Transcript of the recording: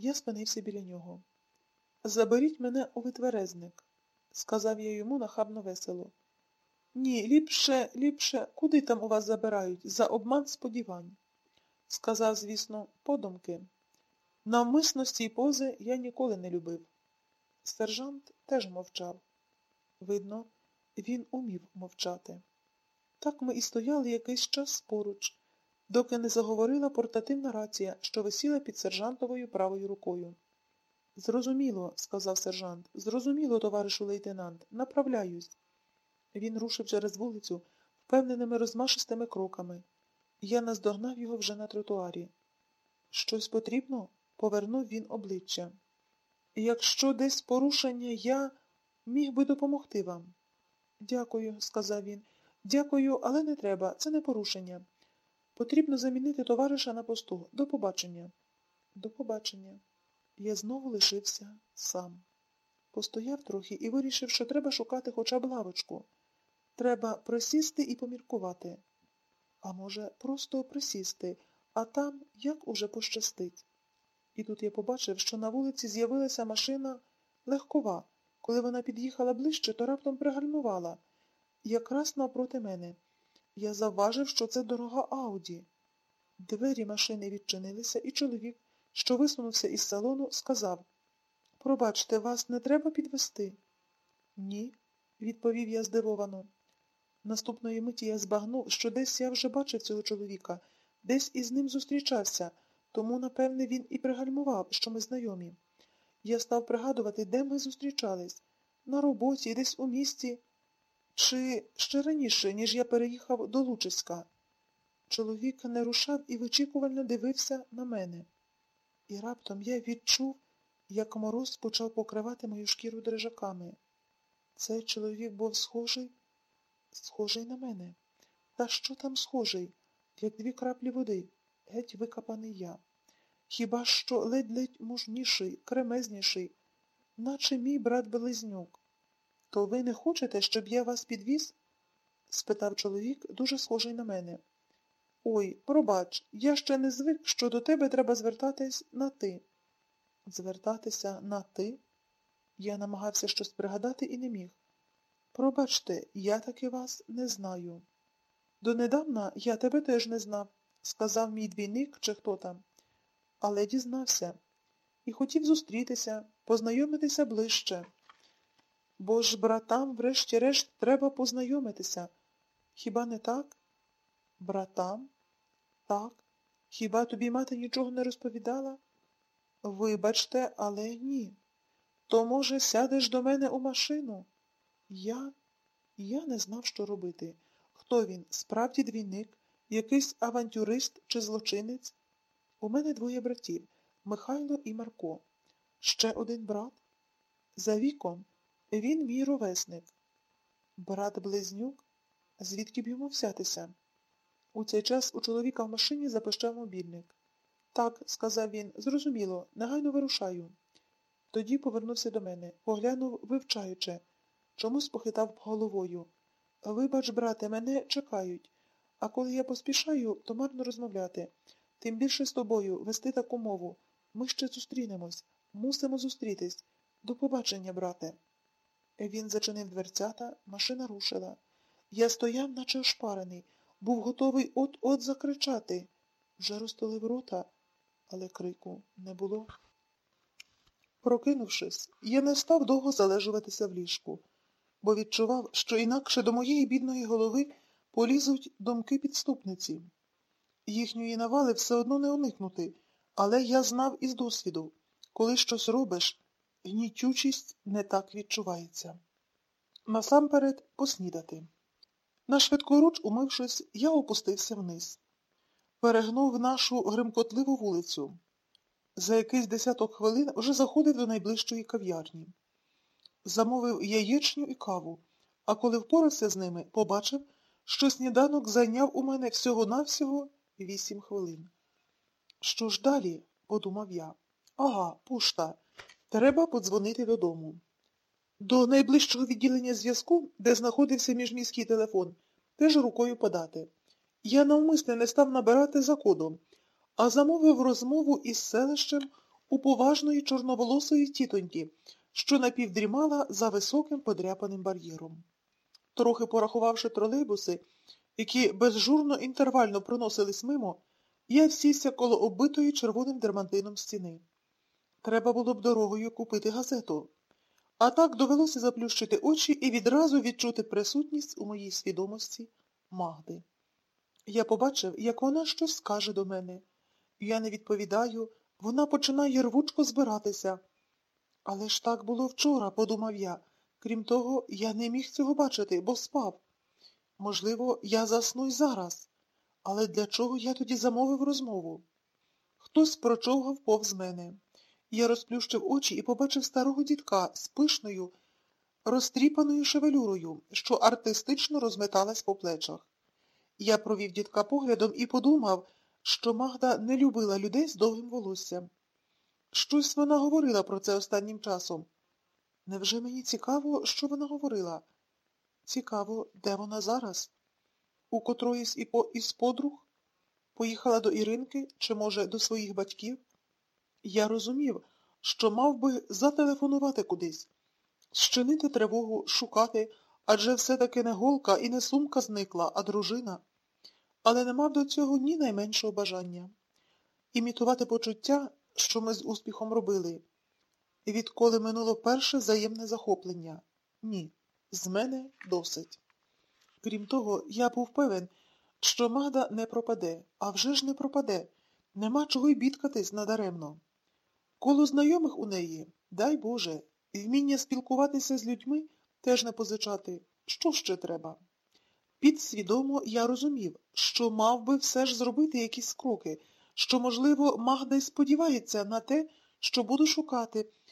Я спинився біля нього. Заберіть мене у витверезник, сказав я йому нахабно весело. Ні, ліпше, ліпше, куди там у вас забирають? За обман сподівань, сказав, звісно, подумки. Навмисності й пози я ніколи не любив. Сержант теж мовчав. Видно, він умів мовчати. Так ми і стояли якийсь час поруч, доки не заговорила портативна рація, що висіла під сержантовою правою рукою. Зрозуміло, сказав сержант, зрозуміло, товаришу лейтенант, направляюсь. Він рушив через вулицю впевненими розмашистими кроками. Я наздогнав його вже на тротуарі. Щось потрібно? повернув він обличчя. Якщо десь порушення, я міг би допомогти вам. Дякую, сказав він. Дякую, але не треба. Це не порушення. Потрібно замінити товариша на посту. До побачення. До побачення. Я знову лишився сам. Постояв трохи і вирішив, що треба шукати хоча б лавочку. Треба присісти і поміркувати. А може, просто присісти, а там як уже пощастить. І тут я побачив, що на вулиці з'явилася машина легкова. Коли вона під'їхала ближче, то раптом пригальмувала. Якраз навпроти мене. Я завважив, що це дорога Ауді. Двері машини відчинилися, і чоловік, що висунувся із салону, сказав Пробачте, вас не треба підвести? Ні, відповів я здивовано. Наступної миті я збагнув, що десь я вже бачив цього чоловіка, десь із ним зустрічався, тому, напевне, він і пригальмував, що ми знайомі. Я став пригадувати, де ми зустрічались на роботі, десь у місті, чи ще раніше, ніж я переїхав до Лучиська. Чоловік не рушав і вичікувально дивився на мене. І раптом я відчув, як мороз почав покривати мою шкіру дрижаками. Цей чоловік був схожий, схожий на мене. Та що там схожий, як дві краплі води, геть викопаний я. Хіба що ледь-ледь мужніший, кремезніший, наче мій брат Белизнюк. То ви не хочете, щоб я вас підвіз? спитав чоловік, дуже схожий на мене. Ой, пробач, я ще не звик, що до тебе треба звертатись на ти. Звертатися на ти? Я намагався щось пригадати і не міг. Пробачте, я таки вас не знаю. Донедавна я тебе теж не знав, сказав мій двійник чи хто там, але дізнався і хотів зустрітися, познайомитися ближче. Бо ж братам, врешті-решт, треба познайомитися. Хіба не так? Братам? Так. Хіба тобі мати нічого не розповідала? Вибачте, але ні. То, може, сядеш до мене у машину? Я? Я не знав, що робити. Хто він? Справді двійник, якийсь авантюрист чи злочинець? У мене двоє братів Михайло і Марко. Ще один брат. За віком він мій ровесник. Брат близнюк? Звідки б йому взятися? У цей час у чоловіка в машині запищав мобільник. Так, сказав він, зрозуміло, негайно вирушаю. Тоді повернувся до мене, поглянув, вивчаючи, чомусь похитав головою. Вибач, брате, мене чекають, а коли я поспішаю, то марно розмовляти. Тим більше з тобою вести таку мову. Ми ще зустрінемось, мусимо зустрітись. До побачення, брате. Він зачинив дверцята, машина рушила. Я стояв, наче ошпарений, був готовий от-от закричати. Вже розтолив рота, але крику не було. Прокинувшись, я не став довго залежуватися в ліжку, бо відчував, що інакше до моєї бідної голови полізуть думки підступниці. Їхньої навали все одно не уникнути, але я знав із досвіду, коли щось робиш, гнітючість не так відчувається. Насамперед поснідати. На швидкоруч, умившись, я опустився вниз. Перегнув нашу гримкотливу вулицю. За якийсь десяток хвилин вже заходив до найближчої кав'ярні. Замовив яєчню і каву, а коли впорався з ними, побачив, що сніданок зайняв у мене всього-навсього вісім хвилин. Що ж далі? подумав я. Ага, пушта. Треба подзвонити додому. До найближчого відділення зв'язку, де знаходився міжміський телефон, теж рукою подати. Я навмисне не став набирати за кодом, а замовив розмову із селищем у поважної чорноволосої тітоньки, що напівдрімала за високим подряпаним бар'єром. Трохи порахувавши тролейбуси, які безжурно інтервально проносились мимо, я сівся коло оббитої червоним дермантином стіни. Треба було б дорогою купити газету. А так довелося заплющити очі і відразу відчути присутність у моїй свідомості Магди. Я побачив, як вона щось скаже до мене. Я не відповідаю, вона починає рвучко збиратися. Але ж так було вчора, подумав я. Крім того, я не міг цього бачити, бо спав. Можливо, я засну й зараз. Але для чого я тоді замовив розмову? Хтось прочовгав повз мене. Я розплющив очі і побачив старого дідка з пишною, розтріпаною шевелюрою, що артистично розметалась по плечах. Я провів дідка поглядом і подумав, що Магда не любила людей з довгим волоссям. Щось вона говорила про це останнім часом. Невже мені цікаво, що вона говорила? Цікаво, де вона зараз? У котроїсь із подруг? Поїхала до Іринки чи, може, до своїх батьків? Я розумів, що мав би зателефонувати кудись, щинити тривогу, шукати, адже все-таки не голка і не сумка зникла, а дружина. Але не мав до цього ні найменшого бажання. Імітувати почуття, що ми з успіхом робили. Відколи минуло перше взаємне захоплення. Ні, з мене досить. Крім того, я був певен, що Магда не пропаде, а вже ж не пропаде. Нема чого й бідкатись надаремно. Коло знайомих у неї, дай Боже, вміння спілкуватися з людьми теж не позичати. Що ще треба? Підсвідомо я розумів, що мав би все ж зробити якісь кроки, що, можливо, Магда й сподівається на те, що буду шукати,